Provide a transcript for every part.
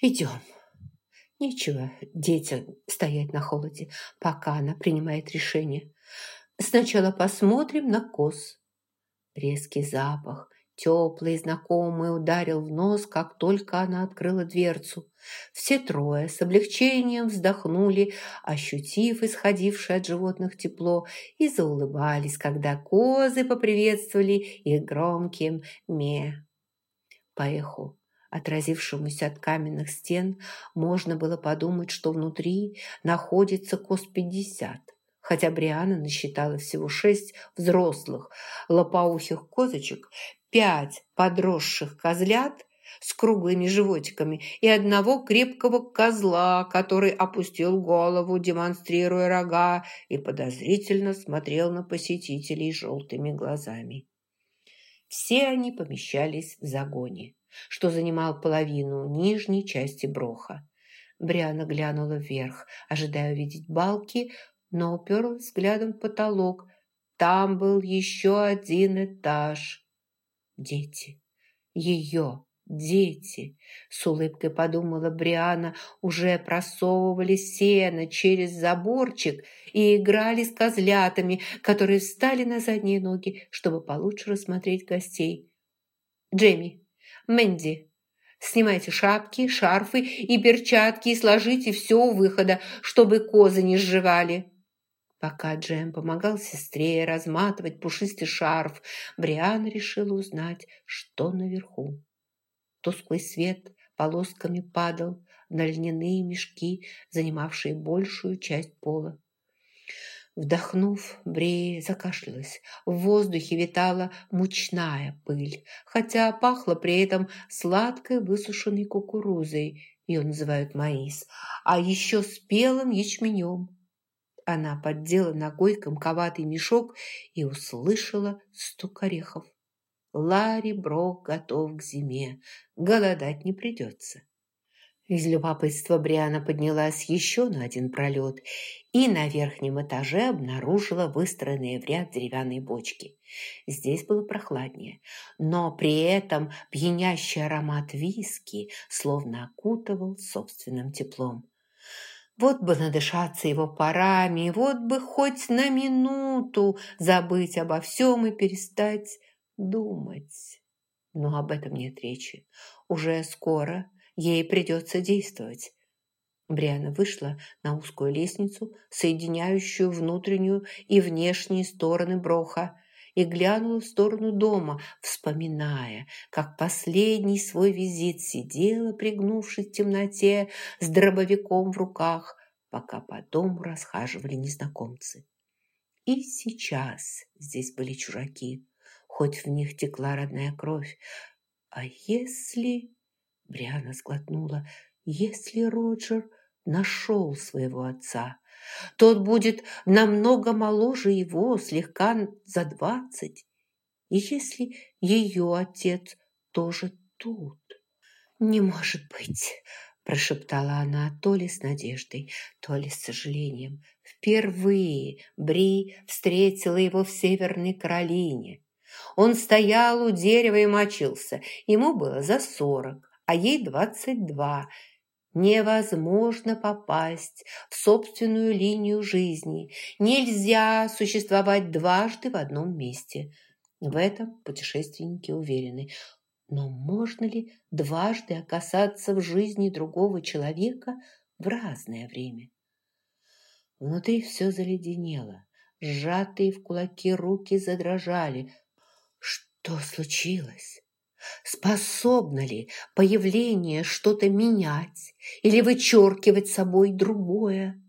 Идем. Нечего детям стоять на холоде, пока она принимает решение. Сначала посмотрим на коз. Резкий запах, теплый знакомый, ударил в нос, как только она открыла дверцу. Все трое с облегчением вздохнули, ощутив исходившее от животных тепло, и заулыбались, когда козы поприветствовали их громким «ме». По эху отразившемуся от каменных стен, можно было подумать, что внутри находится коз пятьдесят. Хотя Бриана насчитала всего шесть взрослых лопоухих козочек, пять подросших козлят с круглыми животиками и одного крепкого козла, который опустил голову, демонстрируя рога, и подозрительно смотрел на посетителей желтыми глазами. Все они помещались в загоне что занимал половину нижней части броха. Бриана глянула вверх, ожидая увидеть балки, но уперлась взглядом в потолок. Там был еще один этаж. Дети. Ее дети. С улыбкой подумала Бриана, уже просовывали сено через заборчик и играли с козлятами, которые встали на задние ноги, чтобы получше рассмотреть гостей. «Джемми, Мэнди, снимайте шапки, шарфы и перчатки и сложите все у выхода, чтобы козы не сживали». Пока Джем помогал сестре разматывать пушистый шарф, Бриан решила узнать, что наверху. Тусклый свет полосками падал на льняные мешки, занимавшие большую часть пола. Вдохнув, Брея закашлялась. В воздухе витала мучная пыль, хотя пахло при этом сладкой высушенной кукурузой, ее называют маис, а еще спелым ячменем. Она поддела ногой комковатый мешок и услышала стук орехов. Ларри Брок готов к зиме, голодать не придется. Из любопытства Бриана поднялась еще на один пролет и на верхнем этаже обнаружила выстроенные в ряд деревянные бочки. Здесь было прохладнее, но при этом пьянящий аромат виски словно окутывал собственным теплом. Вот бы надышаться его парами, вот бы хоть на минуту забыть обо всем и перестать думать. Но об этом нет речи. Уже скоро Ей придется действовать. Бриана вышла на узкую лестницу, соединяющую внутреннюю и внешние стороны Броха, и глянула в сторону дома, вспоминая, как последний свой визит сидела, пригнувшись в темноте, с дробовиком в руках, пока по дому расхаживали незнакомцы. И сейчас здесь были чужаки, хоть в них текла родная кровь. А если... Бриана сглотнула. «Если Роджер нашел своего отца, тот будет намного моложе его, слегка за двадцать. И если ее отец тоже тут?» «Не может быть!» – прошептала она то ли с надеждой, то ли с сожалением. Впервые Бри встретила его в Северной Каролине. Он стоял у дерева и мочился. Ему было за сорок а ей 22. Невозможно попасть в собственную линию жизни. Нельзя существовать дважды в одном месте. В этом путешественники уверены. Но можно ли дважды оказаться в жизни другого человека в разное время? Внутри все заледенело. Сжатые в кулаки руки задрожали. Что случилось? Способно ли появление что-то менять или вычеркивать собой другое?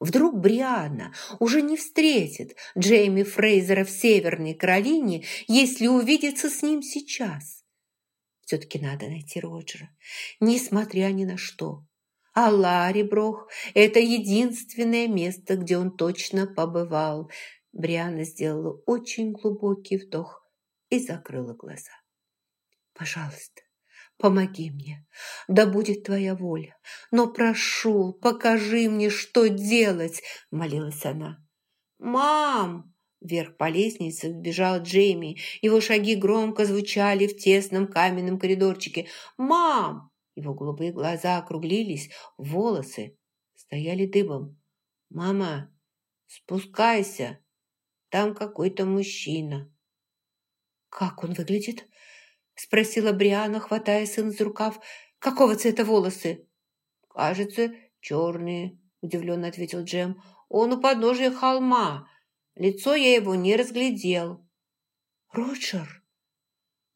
Вдруг Брианна уже не встретит Джейми Фрейзера в Северной Каролине, если увидится с ним сейчас. Все-таки надо найти Роджера, несмотря ни на что. А Ларри Брох – это единственное место, где он точно побывал. Брианна сделала очень глубокий вдох и закрыла глаза. Пожалуйста, помоги мне, да будет твоя воля. Но прошу, покажи мне, что делать, молилась она. Мам! Вверх по лестнице вбежал Джейми. Его шаги громко звучали в тесном каменном коридорчике. «Мам!» Его голубые глаза округлились, волосы стояли дыбом. «Мама, спускайся, там какой-то мужчина». «Как он выглядит?» – спросила Бриана, хватая сына за рукав. «Какого цвета волосы?» «Кажется, черные», – удивленно ответил Джем. «Он у подножия холма. Лицо я его не разглядел». «Роджер?»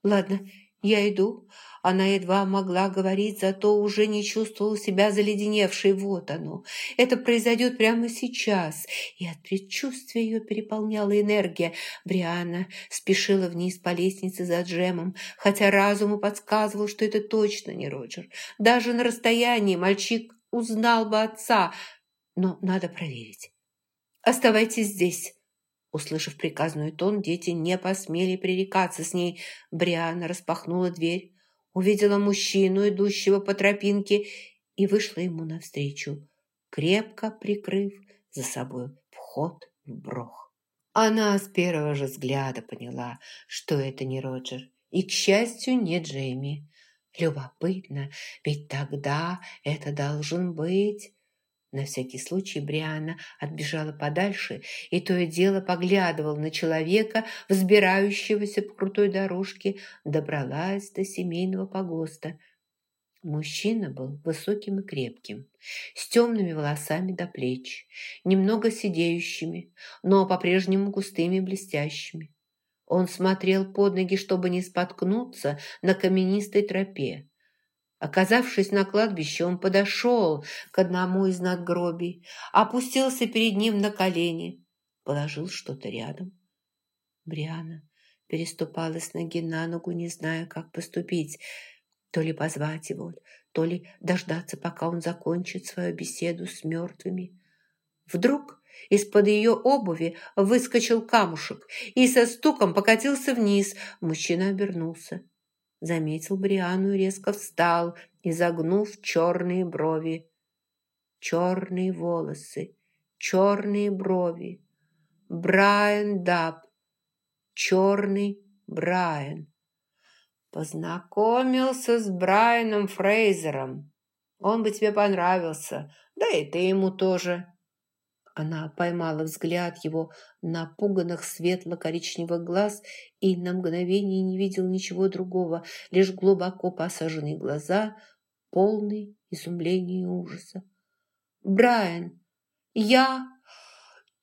«Ладно, я иду». Она едва могла говорить, зато уже не чувствовала себя заледеневшей. Вот оно. Это произойдет прямо сейчас. И от предчувствия ее переполняла энергия. Бриана спешила вниз по лестнице за Джемом, хотя разуму подсказывал, что это точно не Роджер. Даже на расстоянии мальчик узнал бы отца. Но надо проверить. «Оставайтесь здесь», Услышав приказной тон, дети не посмели пререкаться с ней. Бриана распахнула дверь, увидела мужчину, идущего по тропинке, и вышла ему навстречу, крепко прикрыв за собой вход в брох. Она с первого же взгляда поняла, что это не Роджер, и, к счастью, не Джейми. Любопытно, ведь тогда это должен быть на всякий случай Бриана отбежала подальше и то и дело поглядывала на человека, взбирающегося по крутой дорожке, добралась до семейного погоста. Мужчина был высоким и крепким, с темными волосами до плеч, немного сидеющими, но по-прежнему густыми и блестящими. Он смотрел под ноги, чтобы не споткнуться на каменистой тропе. Оказавшись на кладбище, он подошел к одному из надгробий, опустился перед ним на колени, положил что-то рядом. Бриана переступала с ноги на ногу, не зная, как поступить. То ли позвать его, то ли дождаться, пока он закончит свою беседу с мертвыми. Вдруг из-под ее обуви выскочил камушек и со стуком покатился вниз. Мужчина обернулся заметил Бриану и резко встал, изогнув черные брови. Черные волосы, черные брови. Брайан Даб, черный Брайан. Познакомился с Брайаном Фрейзером. Он бы тебе понравился, да и ты ему тоже. Она поймала взгляд его напуганных светло-коричневых глаз и на мгновение не видел ничего другого, лишь глубоко посаженные глаза, полные изумления и ужаса. «Брайан, я...»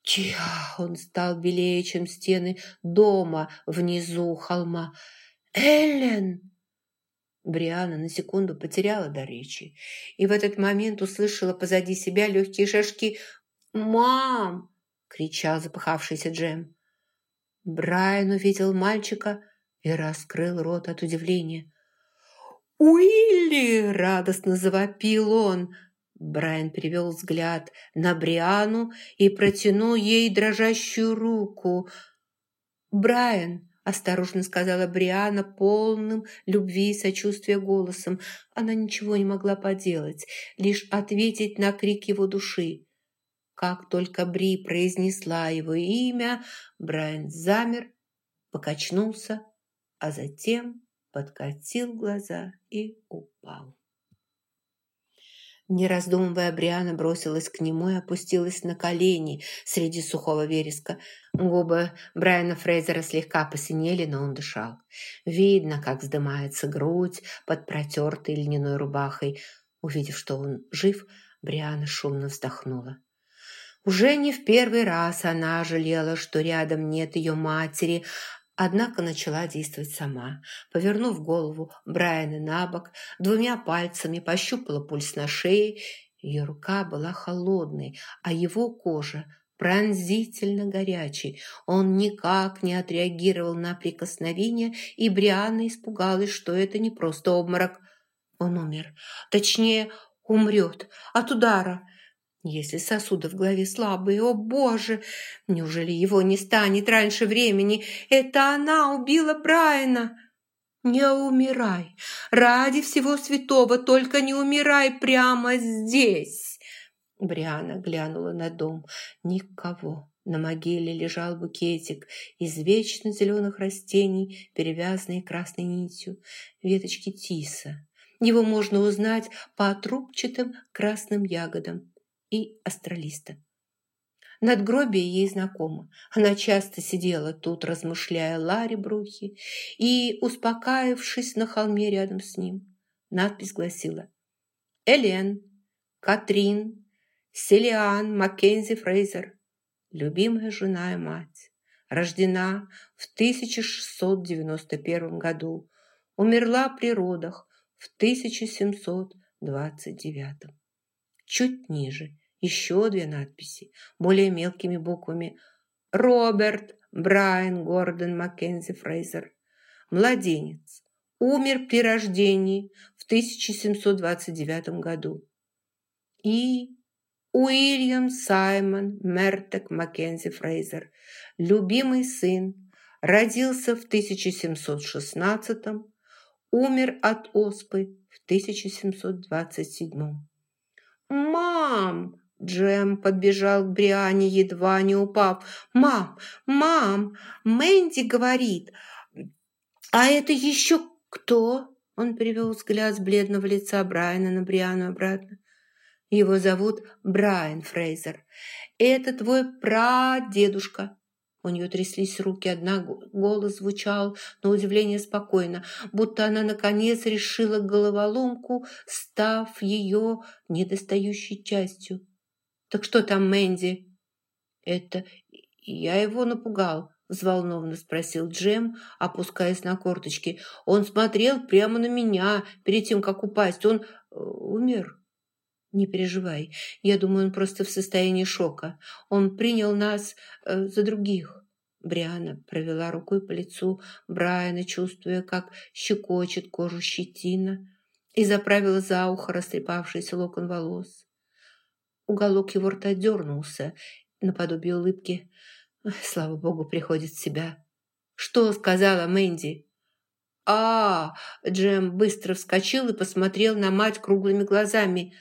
Чиха! Он стал белее, чем стены дома внизу холма. «Эллен!» Бриана на секунду потеряла до речи и в этот момент услышала позади себя легкие шажки «Мам!» – кричал запыхавшийся Джем. Брайан увидел мальчика и раскрыл рот от удивления. «Уилли!» – радостно завопил он. Брайан перевел взгляд на Бриану и протянул ей дрожащую руку. «Брайан!» – осторожно сказала Бриана полным любви и сочувствия голосом. Она ничего не могла поделать, лишь ответить на крик его души. Как только Бри произнесла его имя, Брайан замер, покачнулся, а затем подкатил глаза и упал. Не раздумывая, Бриана бросилась к нему и опустилась на колени среди сухого вереска. Губы Брайана Фрейзера слегка посинели, но он дышал. Видно, как вздымается грудь под протертой льняной рубахой. Увидев, что он жив, Бриана шумно вздохнула. Уже не в первый раз она жалела, что рядом нет ее матери, однако начала действовать сама. Повернув голову Брайана на бок, двумя пальцами пощупала пульс на шее. Ее рука была холодной, а его кожа пронзительно горячей. Он никак не отреагировал на прикосновение, и Брианна испугалась, что это не просто обморок. Он умер. Точнее, умрет от удара. Если сосуды в голове слабые, о боже, неужели его не станет раньше времени? Это она убила Брайана. Не умирай, ради всего святого, только не умирай прямо здесь. Бриана глянула на дом. Никого. На могиле лежал букетик из вечно зеленых растений, перевязанный красной нитью, веточки тиса Его можно узнать по трубчатым красным ягодам и астролиста. Надгробие ей знакомо. Она часто сидела тут, размышляя Ларри Брухи, и, успокаившись на холме рядом с ним, надпись гласила «Элен, Катрин, Селиан Маккензи Фрейзер, любимая жена и мать, рождена в 1691 году, умерла при родах в 1729. Чуть ниже еще две надписи, более мелкими буквами. Роберт Брайан Гордон Маккензи Фрейзер. Младенец. Умер при рождении в 1729 году. И Уильям Саймон Мертек Маккензи Фрейзер. Любимый сын. Родился в 1716 умер от оспы в 1727 «Мам!» Джем подбежал к Бриане, едва не упав. «Мам! Мам! Мэнди говорит! А это еще кто?» Он перевел взгляд с бледного лица Брайана на Бриану обратно. «Его зовут Брайан Фрейзер. Это твой прадедушка». У нее тряслись руки, одна голос звучал на удивление спокойно, будто она наконец решила головоломку, став ее недостающей частью. «Так что там Мэнди?» «Это я его напугал», – взволнованно спросил Джем, опускаясь на корточки. «Он смотрел прямо на меня перед тем, как упасть. Он э, умер». «Не переживай. Я думаю, он просто в состоянии шока. Он принял нас э, за других». Бриана провела рукой по лицу Брайана, чувствуя, как щекочет кожу щетина, и заправила за ухо растрепавшийся локон волос. Уголок его рта дернулся наподобие улыбки. Слава богу, приходит в себя. «Что?» — сказала Мэнди. а, Джем быстро вскочил и посмотрел на мать круглыми глазами.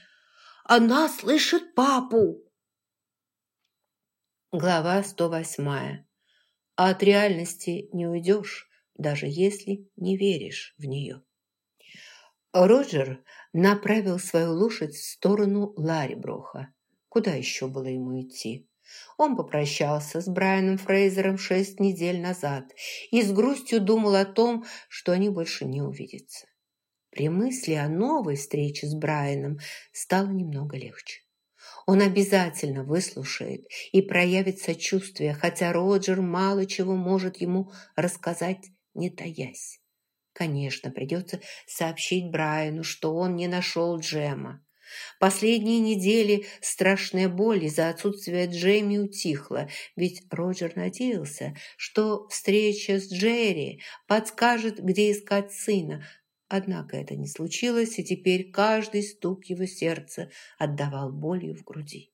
«Она слышит папу!» Глава 108. А от реальности не уйдешь, даже если не веришь в нее. Роджер направил свою лошадь в сторону Лариброха. Куда еще было ему идти? Он попрощался с Брайаном Фрейзером шесть недель назад и с грустью думал о том, что они больше не увидятся. При мысли о новой встрече с Брайаном стало немного легче. Он обязательно выслушает и проявит сочувствие, хотя Роджер мало чего может ему рассказать, не таясь. Конечно, придется сообщить Брайану, что он не нашел Джема. Последние недели страшная боль из-за отсутствия Джейми утихла, ведь Роджер надеялся, что встреча с Джерри подскажет, где искать сына. Однако это не случилось, и теперь каждый стук его сердца отдавал болью в груди.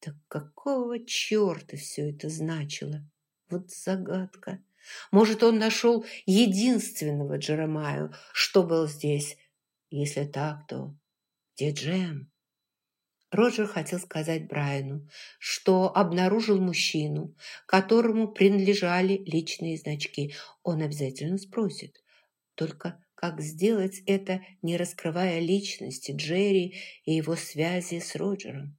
Так какого черта все это значило? Вот загадка. Может, он нашел единственного Джеремаю, что был здесь? Если так, то Джем? Роджер хотел сказать Брайану, что обнаружил мужчину, которому принадлежали личные значки. Он обязательно спросит. Только как сделать это, не раскрывая личности Джерри и его связи с Роджером?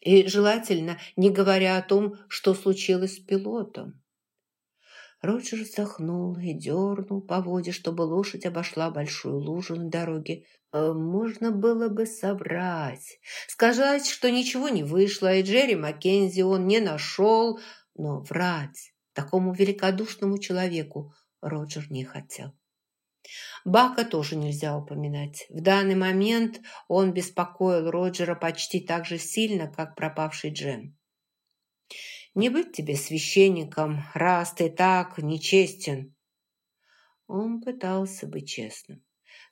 И желательно, не говоря о том, что случилось с пилотом. Роджер вздохнул и дернул по воде, чтобы лошадь обошла большую лужу на дороге. Э, можно было бы соврать, сказать, что ничего не вышло, и Джерри Маккензи он не нашел, но врать такому великодушному человеку Роджер не хотел. Бака тоже нельзя упоминать. В данный момент он беспокоил Роджера почти так же сильно, как пропавший Джем. Не быть тебе священником, раз ты так нечестен. Он пытался быть честным.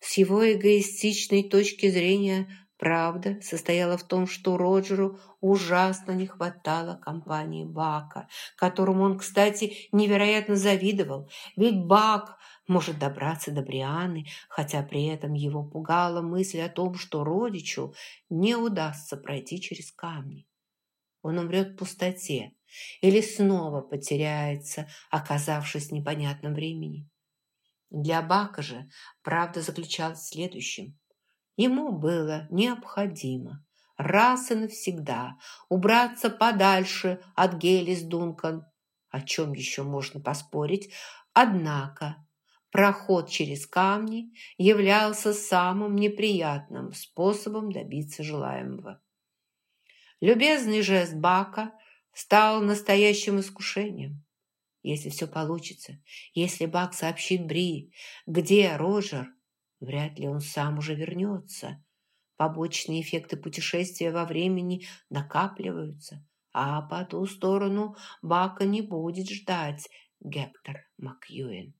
С его эгоистичной точки зрения правда состояла в том, что Роджеру ужасно не хватало компании Бака, которому он, кстати, невероятно завидовал. Ведь Бак может добраться до Брианы, хотя при этом его пугала мысль о том, что родичу не удастся пройти через камни. Он умрет в пустоте, или снова потеряется, оказавшись в непонятном времени. Для Бака же правда заключалась в следующем. Ему было необходимо раз и навсегда убраться подальше от Гелис Дункан, о чем еще можно поспорить, однако проход через камни являлся самым неприятным способом добиться желаемого. Любезный жест Бака стал настоящим искушением. Если все получится, если Бак сообщит Бри, где Роджер, вряд ли он сам уже вернется. Побочные эффекты путешествия во времени накапливаются, а по ту сторону Бака не будет ждать Гектор Макьюин.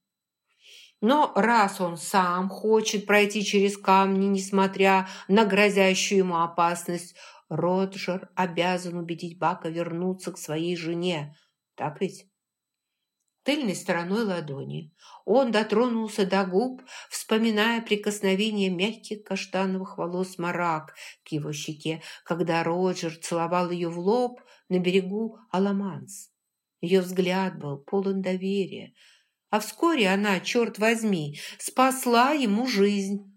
Но раз он сам хочет пройти через камни, несмотря на грозящую ему опасность, Роджер обязан убедить Бака вернуться к своей жене. Так ведь? тыльной стороной ладони. Он дотронулся до губ, вспоминая прикосновение мягких каштановых волос Марак к его щеке, когда Роджер целовал ее в лоб на берегу Аламанс. Ее взгляд был полон доверия, а вскоре она, черт возьми, спасла ему жизнь.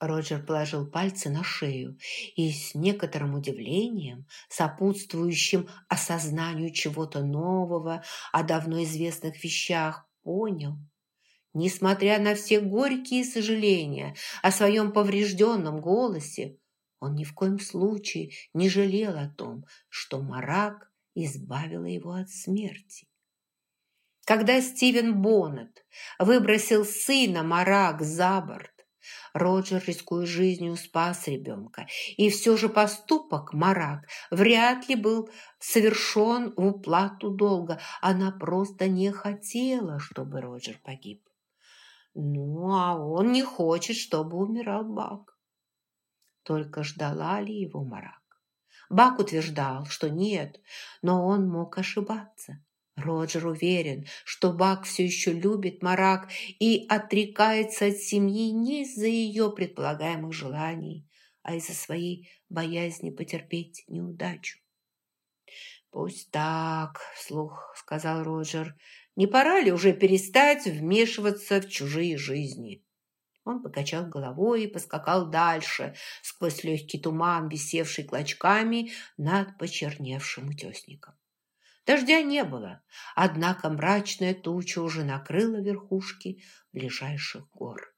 Роджер положил пальцы на шею и с некоторым удивлением, сопутствующим осознанию чего-то нового о давно известных вещах, понял. Несмотря на все горькие сожаления о своем поврежденном голосе, он ни в коем случае не жалел о том, что Марак избавила его от смерти. Когда Стивен Боннет выбросил сына Марак за борт, Роджер, рискуя жизнью, спас ребенка. И все же поступок Марак вряд ли был совершен в уплату долга. Она просто не хотела, чтобы Роджер погиб. Ну, а он не хочет, чтобы умирал Бак. Только ждала ли его Марак? Бак утверждал, что нет, но он мог ошибаться. Роджер уверен, что Бак все еще любит Марак и отрекается от семьи не из-за ее предполагаемых желаний, а из-за своей боязни потерпеть неудачу. «Пусть так», — вслух сказал Роджер, — «не пора ли уже перестать вмешиваться в чужие жизни?» Он покачал головой и поскакал дальше, сквозь легкий туман, висевший клочками над почерневшим утесником. Дождя не было, однако мрачная туча уже накрыла верхушки ближайших гор.